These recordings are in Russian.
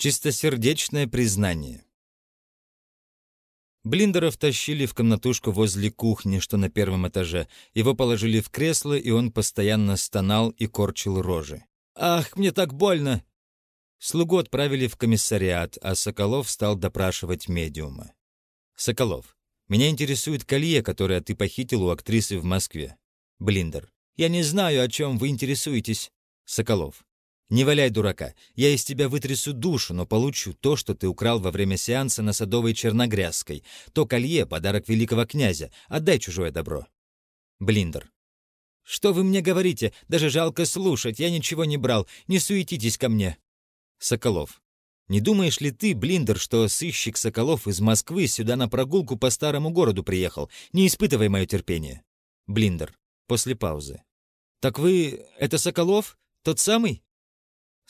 Чистосердечное признание. Блиндера втащили в комнатушку возле кухни, что на первом этаже. Его положили в кресло, и он постоянно стонал и корчил рожи. «Ах, мне так больно!» Слугу отправили в комиссариат, а Соколов стал допрашивать медиума. «Соколов, меня интересует колье, которое ты похитил у актрисы в Москве». Блиндер. «Я не знаю, о чем вы интересуетесь». Соколов. «Не валяй дурака. Я из тебя вытрясу душу, но получу то, что ты украл во время сеанса на Садовой Черногрязской. То колье — подарок великого князя. Отдай чужое добро». Блиндер. «Что вы мне говорите? Даже жалко слушать. Я ничего не брал. Не суетитесь ко мне». Соколов. «Не думаешь ли ты, Блиндер, что сыщик Соколов из Москвы сюда на прогулку по старому городу приехал? Не испытывай мое терпение». Блиндер. После паузы. «Так вы... это Соколов? Тот самый?»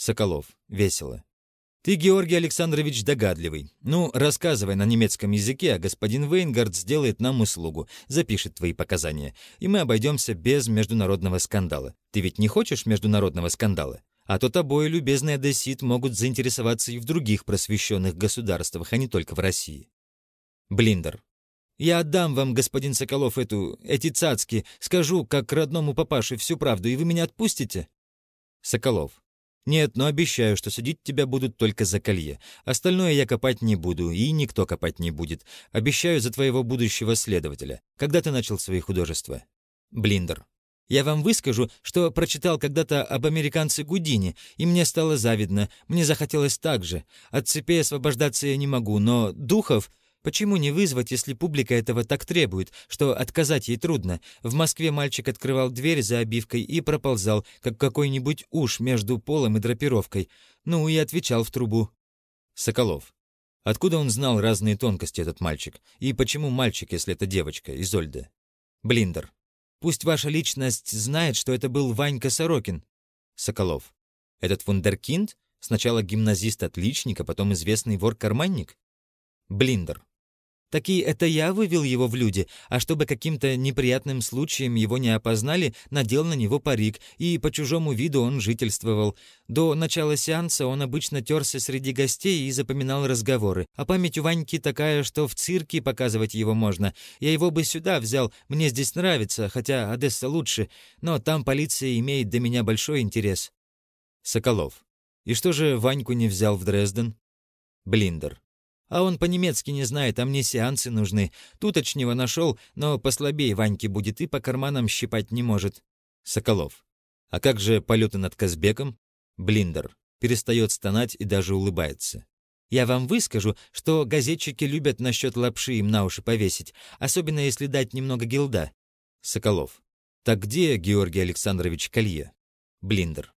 Соколов. Весело. «Ты, Георгий Александрович, догадливый. Ну, рассказывай на немецком языке, а господин Вейнгард сделает нам услугу, запишет твои показания, и мы обойдемся без международного скандала. Ты ведь не хочешь международного скандала? А то тобой, любезный одессит, могут заинтересоваться и в других просвещенных государствах, а не только в России». Блиндер. «Я отдам вам, господин Соколов, эту... эти цацки, скажу, как родному папаше, всю правду, и вы меня отпустите?» Соколов. «Нет, но обещаю, что судить тебя будут только за колье. Остальное я копать не буду, и никто копать не будет. Обещаю за твоего будущего следователя. Когда ты начал свои художества?» Блиндер. «Я вам выскажу, что прочитал когда-то об американце Гудини, и мне стало завидно. Мне захотелось так же. От цепей освобождаться я не могу, но духов Почему не вызвать, если публика этого так требует, что отказать ей трудно? В Москве мальчик открывал дверь за обивкой и проползал, как какой-нибудь уж между полом и драпировкой. Ну и отвечал в трубу. Соколов. Откуда он знал разные тонкости, этот мальчик? И почему мальчик, если это девочка, Изольда? Блиндер. Пусть ваша личность знает, что это был Ванька Сорокин. Соколов. Этот вундеркинд? Сначала гимназист-отличник, а потом известный вор-карманник? Блиндер. Таки это я вывел его в люди, а чтобы каким-то неприятным случаем его не опознали, надел на него парик, и по чужому виду он жительствовал. До начала сеанса он обычно терся среди гостей и запоминал разговоры. А память у Ваньки такая, что в цирке показывать его можно. Я его бы сюда взял, мне здесь нравится, хотя Одесса лучше, но там полиция имеет до меня большой интерес. Соколов. И что же Ваньку не взял в Дрезден? Блиндер. А он по-немецки не знает, а мне сеансы нужны. Туточнего нашел, но послабее Ваньки будет и по карманам щипать не может. Соколов. А как же полеты над Казбеком? Блиндер. Перестает стонать и даже улыбается. Я вам выскажу, что газетчики любят насчет лапши им на уши повесить, особенно если дать немного гилда. Соколов. Так где, Георгий Александрович, колье? Блиндер.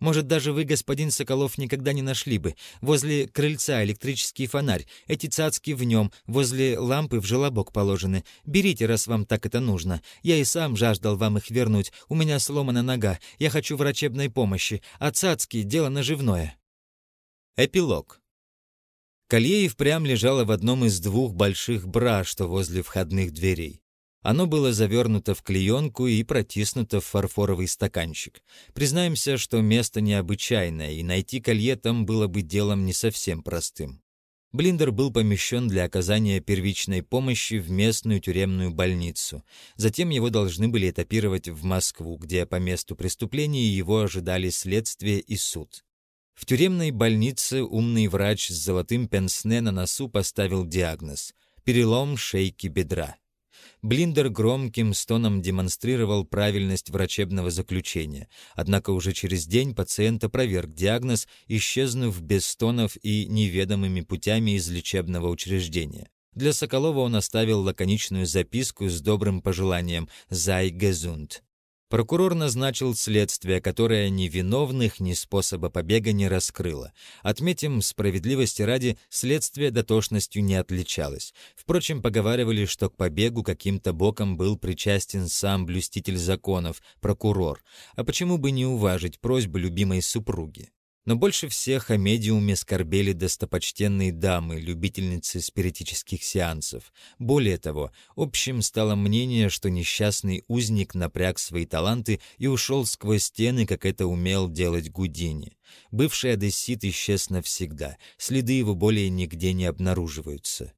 Может, даже вы, господин Соколов, никогда не нашли бы. Возле крыльца электрический фонарь, эти цацки в нем, возле лампы в желобок положены. Берите, раз вам так это нужно. Я и сам жаждал вам их вернуть. У меня сломана нога, я хочу врачебной помощи, а цацки — дело наживное». Эпилог. Колье и впрямь лежало в одном из двух больших бра, что возле входных дверей. Оно было завернуто в клеенку и протиснуто в фарфоровый стаканчик. Признаемся, что место необычайное, и найти колье там было бы делом не совсем простым. Блиндер был помещен для оказания первичной помощи в местную тюремную больницу. Затем его должны были этапировать в Москву, где по месту преступления его ожидали следствие и суд. В тюремной больнице умный врач с золотым пенсне на носу поставил диагноз – перелом шейки бедра. Блиндер громким стоном демонстрировал правильность врачебного заключения, однако уже через день пациент опроверг диагноз, исчезнув без стонов и неведомыми путями из лечебного учреждения. Для Соколова он оставил лаконичную записку с добрым пожеланием «Зай гезунд». Прокурор назначил следствие, которое ни виновных, ни способа побега не раскрыло. Отметим, справедливости ради, следствие дотошностью не отличалось. Впрочем, поговаривали, что к побегу каким-то боком был причастен сам блюститель законов, прокурор. А почему бы не уважить просьбы любимой супруги? Но больше всех о медиуме скорбели достопочтенные дамы, любительницы спиритических сеансов. Более того, общим стало мнение, что несчастный узник напряг свои таланты и ушел сквозь стены, как это умел делать Гудини. Бывший одессит исчез навсегда, следы его более нигде не обнаруживаются.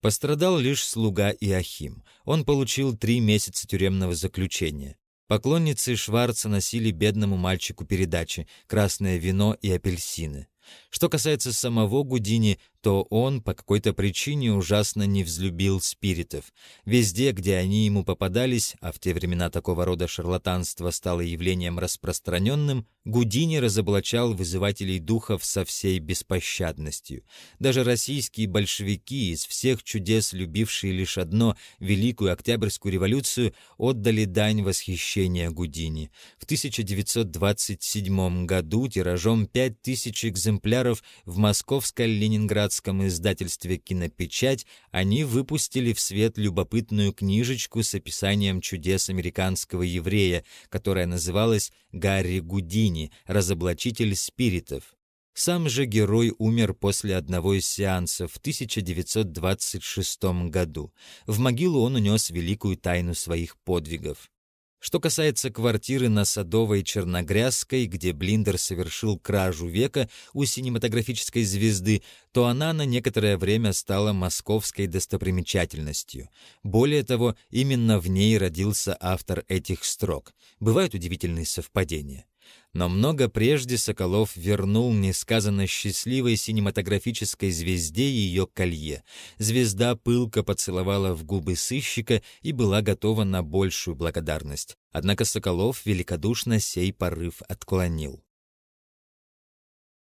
Пострадал лишь слуга Иохим. Он получил три месяца тюремного заключения. Поклонницы Шварца носили бедному мальчику передачи «Красное вино и апельсины». Что касается самого Гудини, то он по какой-то причине ужасно не взлюбил спиритов. Везде, где они ему попадались, а в те времена такого рода шарлатанство стало явлением распространенным, Гудини разоблачал вызывателей духов со всей беспощадностью. Даже российские большевики, из всех чудес любившие лишь одно — Великую Октябрьскую революцию, отдали дань восхищения Гудини. В 1927 году тиражом 5000 экземпляров в Московско-Ленинградском пиратском издательстве «Кинопечать» они выпустили в свет любопытную книжечку с описанием чудес американского еврея, которая называлась «Гарри Гудини. Разоблачитель спиритов». Сам же герой умер после одного из сеансов в 1926 году. В могилу он унес великую тайну своих подвигов. Что касается квартиры на Садовой Черногрязской, где Блиндер совершил кражу века у синематографической звезды, то она на некоторое время стала московской достопримечательностью. Более того, именно в ней родился автор этих строк. Бывают удивительные совпадения. Но много прежде Соколов вернул несказанно счастливой синематографической звезде ее колье. Звезда пылко поцеловала в губы сыщика и была готова на большую благодарность. Однако Соколов великодушно сей порыв отклонил.